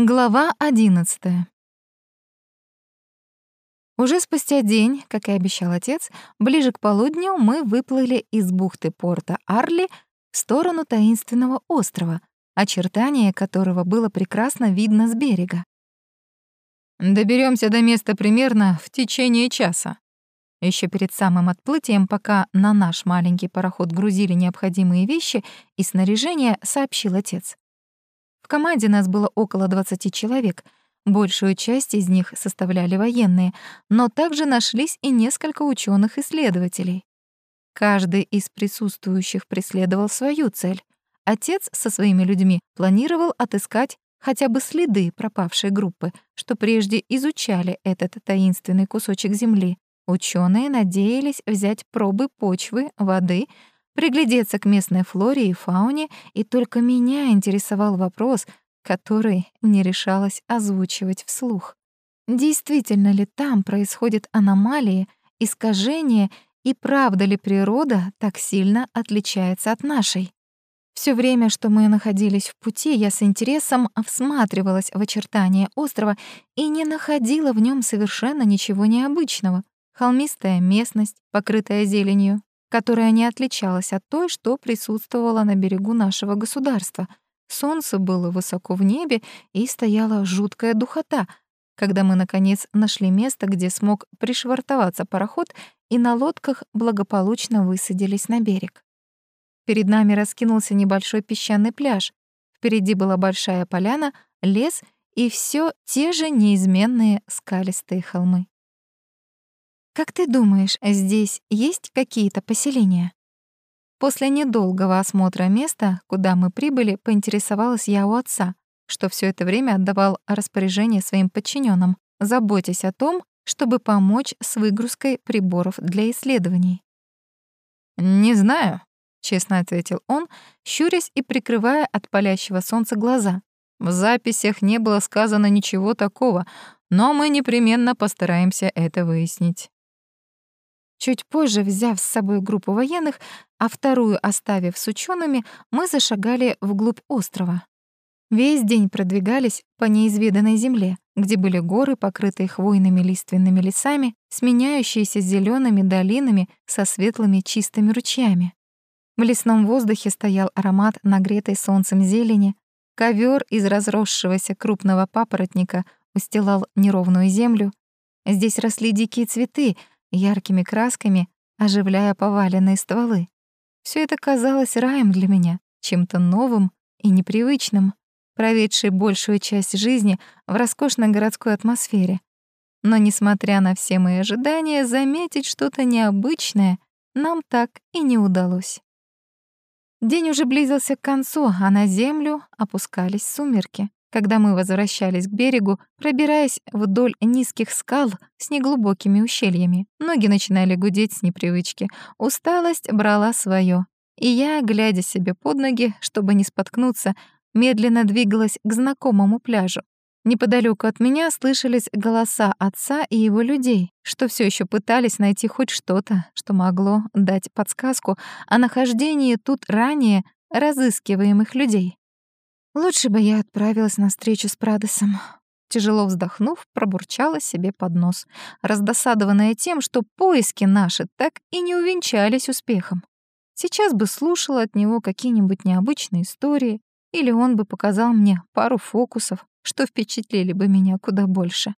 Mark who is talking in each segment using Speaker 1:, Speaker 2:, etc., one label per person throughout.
Speaker 1: Глава 11. Уже спустя день, как и обещал отец, ближе к полудню мы выплыли из бухты порта Арли в сторону таинственного острова, очертание которого было прекрасно видно с берега.
Speaker 2: Доберемся до места примерно в течение часа. Еще перед самым отплытием, пока на наш маленький пароход грузили необходимые вещи и снаряжение, сообщил отец. В команде нас было около 20 человек. Большую часть из них составляли военные, но также нашлись и несколько ученых-исследователей. Каждый из присутствующих преследовал свою цель. Отец со своими людьми планировал отыскать хотя бы следы пропавшей группы, что прежде изучали этот таинственный кусочек земли. Ученые надеялись взять пробы почвы, воды, приглядеться к местной флоре и фауне, и только меня интересовал вопрос, который не решалась озвучивать вслух. Действительно ли там происходят аномалии, искажения, и правда ли природа так сильно отличается от нашей? Все время, что мы находились в пути, я с интересом всматривалась в очертания острова и не находила в нем совершенно ничего необычного. Холмистая местность, покрытая зеленью, которая не отличалась от той, что присутствовала на берегу нашего государства. Солнце было высоко в небе, и стояла жуткая духота, когда мы, наконец, нашли место, где смог пришвартоваться пароход, и на лодках благополучно высадились на берег. Перед нами раскинулся небольшой песчаный пляж. Впереди была большая поляна, лес и все те же неизменные скалистые холмы. Как ты думаешь, здесь есть какие-то поселения? После недолгого осмотра места, куда мы прибыли, поинтересовалась я у отца, что все это время отдавал распоряжение своим подчиненным, заботясь о том, чтобы помочь с выгрузкой приборов для исследований. «Не знаю», — честно ответил он, щурясь и прикрывая от палящего солнца глаза. «В записях не было сказано ничего такого, но мы непременно постараемся это выяснить».
Speaker 1: Чуть позже, взяв с собой группу военных, а вторую оставив с учеными, мы зашагали вглубь острова. Весь день продвигались по неизведанной земле, где были горы, покрытые хвойными лиственными лесами, сменяющиеся зелеными долинами со светлыми чистыми ручьями. В лесном воздухе стоял аромат нагретой солнцем зелени, ковер из разросшегося крупного папоротника устилал неровную землю. Здесь росли дикие цветы, яркими красками, оживляя поваленные стволы. Все это казалось раем для меня, чем-то новым и непривычным, проведшей большую часть жизни в роскошной городской атмосфере. Но, несмотря на все мои ожидания, заметить что-то необычное нам так и не удалось. День уже близился к концу, а на землю опускались сумерки. Когда мы возвращались к берегу, пробираясь вдоль низких скал с неглубокими ущельями, ноги начинали гудеть с непривычки, усталость брала свое, и я, глядя себе под ноги, чтобы не споткнуться, медленно двигалась к знакомому пляжу. Неподалеку от меня слышались голоса отца и его людей, что все еще пытались найти хоть что-то, что могло дать подсказку о нахождении тут ранее разыскиваемых людей. Лучше бы я отправилась на встречу с Прадосом. Тяжело вздохнув, пробурчала себе под нос, раздосадованная тем, что поиски наши так и не увенчались успехом. Сейчас бы слушала от него какие-нибудь необычные истории, или он бы показал мне пару фокусов, что впечатлили бы меня куда больше.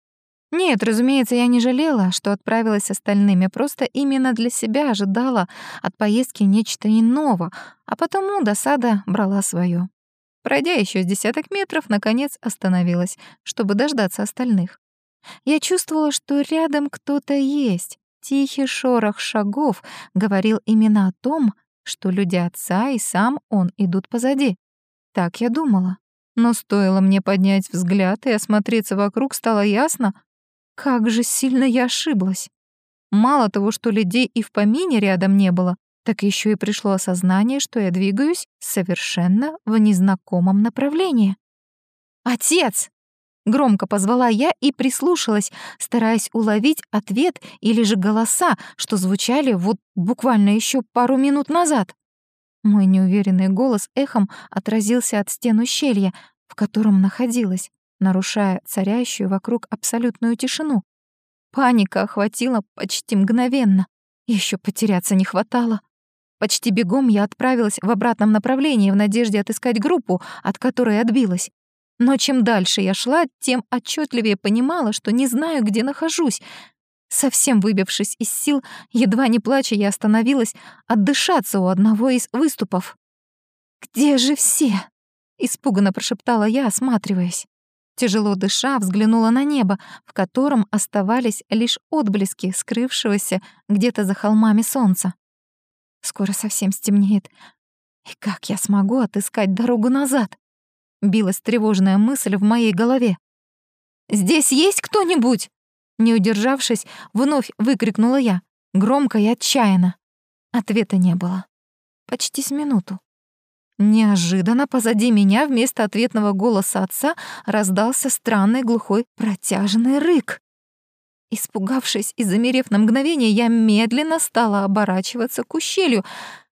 Speaker 1: Нет, разумеется, я не жалела, что отправилась с остальными, просто именно для себя ожидала от поездки нечто иного, а потому досада брала свое. Пройдя еще с десяток метров, наконец остановилась, чтобы дождаться остальных. Я чувствовала, что рядом кто-то есть. Тихий шорох шагов говорил именно о том, что люди отца и сам он идут позади. Так я думала. Но стоило мне поднять взгляд и осмотреться вокруг, стало ясно, как же сильно я ошиблась. Мало того, что людей и в помине рядом не было, так еще и пришло осознание, что я двигаюсь совершенно в незнакомом направлении. «Отец!» — громко позвала я и прислушалась, стараясь уловить ответ или же голоса, что звучали вот буквально еще пару минут назад. Мой неуверенный голос эхом отразился от стен ущелья, в котором находилась. нарушая царящую вокруг абсолютную тишину. Паника охватила почти мгновенно. Еще потеряться не хватало. Почти бегом я отправилась в обратном направлении в надежде отыскать группу, от которой отбилась. Но чем дальше я шла, тем отчетливее понимала, что не знаю, где нахожусь. Совсем выбившись из сил, едва не плача, я остановилась отдышаться у одного из выступов. «Где же все?» — испуганно прошептала я, осматриваясь. Тяжело дыша, взглянула на небо, в котором оставались лишь отблески скрывшегося где-то за холмами солнца. Скоро совсем стемнеет. И как я смогу отыскать дорогу назад? Билась тревожная мысль в моей голове. «Здесь есть кто-нибудь?» Не удержавшись, вновь выкрикнула я, громко и отчаянно. Ответа не было. Почти с минуту. Неожиданно позади меня вместо ответного голоса отца раздался странный глухой протяжный рык. Испугавшись и замерев на мгновение, я медленно стала оборачиваться к ущелью,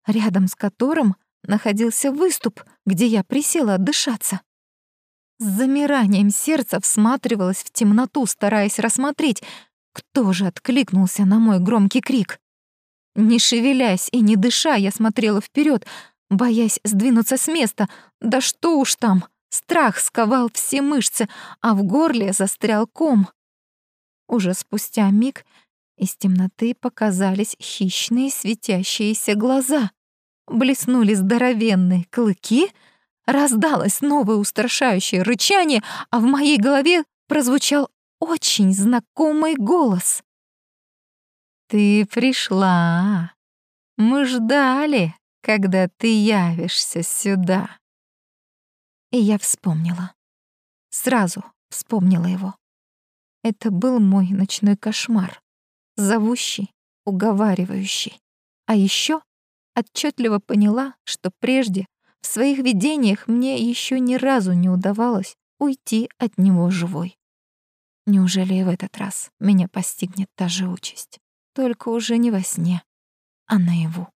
Speaker 1: рядом с которым находился выступ, где я присела отдышаться. С замиранием сердца всматривалась в темноту, стараясь рассмотреть, кто же откликнулся на мой громкий крик. Не шевелясь и не дыша, я смотрела вперед, боясь сдвинуться с места. Да что уж там, страх сковал все мышцы, а в горле застрял ком. Уже спустя миг из темноты показались хищные светящиеся глаза. Блеснули здоровенные клыки, раздалось новое устрашающее рычание, а в моей голове прозвучал очень знакомый голос. «Ты пришла. Мы ждали, когда ты явишься сюда». И я вспомнила. Сразу вспомнила его. Это был мой ночной кошмар, зовущий, уговаривающий. А еще отчетливо поняла, что прежде в своих видениях мне еще ни разу не удавалось уйти от него живой. Неужели и в этот раз меня постигнет та же участь? Только уже не во сне, а наяву.